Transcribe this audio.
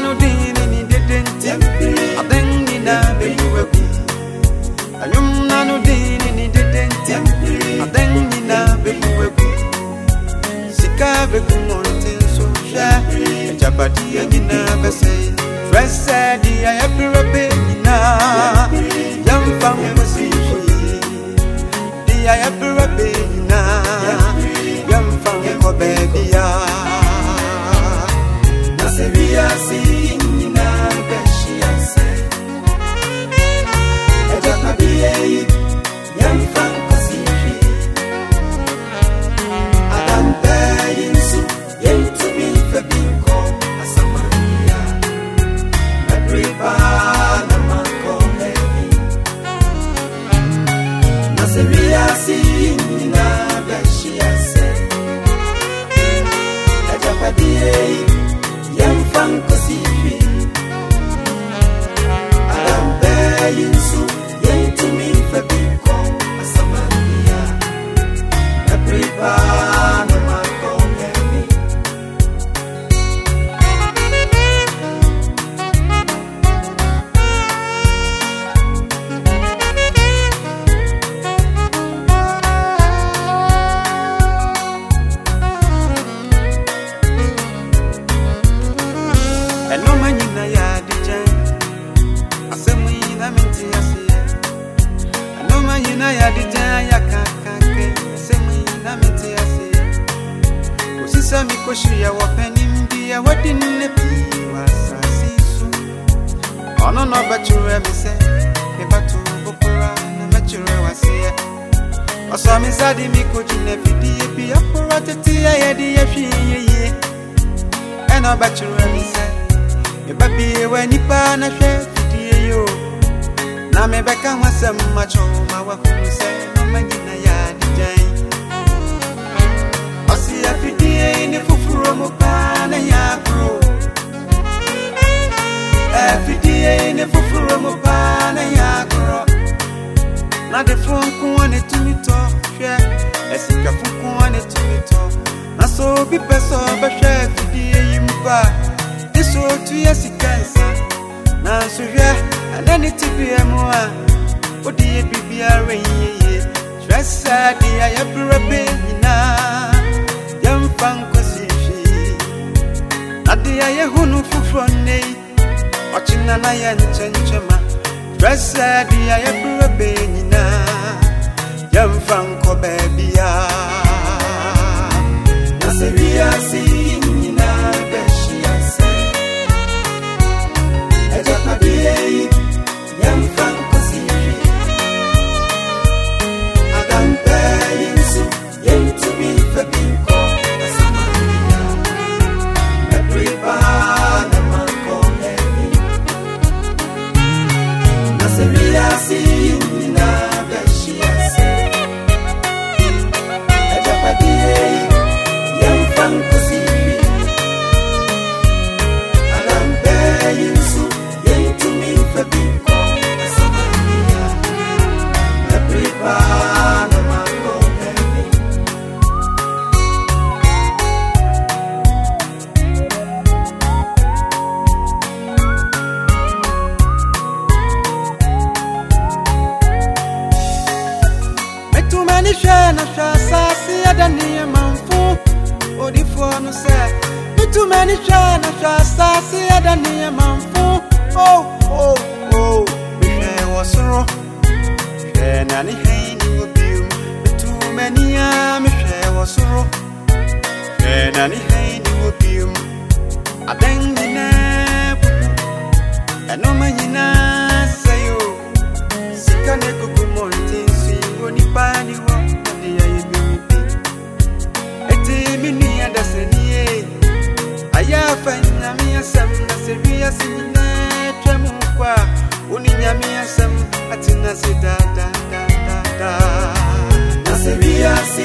nti adan nyinaa bɛyi wagu anwom na no din ne ne dede nti. Adan nyinaa bɛyi wagu sika bɛgu mmɔnten so hwɛ agyapadeɛ nyinaa bɛsɛe frɛ sɛ deɛ yɛbrɛ bɛ nyinaa yɛmfa nkɔsi hwee deɛ yɛbrɛ bɛ nyinaa yɛmfa nkɔ sɛ nyina yɛ adegyɛn ayakakake asɛm nyina mente aseɛ kosi sɛ mekɔhyeɛ wɔ panim bi a wɔde nnɛ pii wɔ asase yi so ɔno na ɔbɛkyerɛ me sɛ mebato bokora na mɛkyerɛ waseɛ ɔsɔ me nsa de mekɔgyina fidie bi apora tete a yɛde yɛhwee yɛyie ɛna ɔbɛkyerɛ me sɛ meba bie wɔ nipa na hwɛ fidie yi o na mebɛka ho asɛm makyɛw ma woahunu sɛ nɔma nyina yɛ adegyan ɔse afidie ne foforo mu paa na yɛ agoro afidie yi ne foforo mu paa na yɛ agorɔ na defo nko a ne tumi tɔ hwɛ asikafo nko a ne tumi tɔ na sɛ obi pɛ sɛ ɔbɛhwɛ afidie yi mu ba ne sɛ otu yɛ sika nsa nanso hwɛ ɛnɛ ne tibea mu a wode yɛ biribiara yiyeye hwɛ sɛ deɛ yɛbrɛ bɛ nyinaa yɛmfa nkɔsi hwee na deɛ yɛhu no foforɔ nnɛ yi ɔkyena na yɛ nkyɛnkyɛma hwɛ sɛ deɛ yɛbrɛ bɛ nyinaa yɛmfa nkɔ hwɛ na hwɛ asase ada nneɛmamfo odifoɔ no sɛ metuma ne hwɛ na hwɛ asase ada nneɛmamfo oh, oh, oh. mehwɛ wɔ soro. Hwɛ na ne hɛn ne wɔ biom metuma ni a mehwɛ wɔ soro. Hwɛ na ne hɛn asɛm na sɛ wiase nyinaa twa mu kɔ a wo ne nyame asɛm atena se daadadaadaadaa na sɛ wiase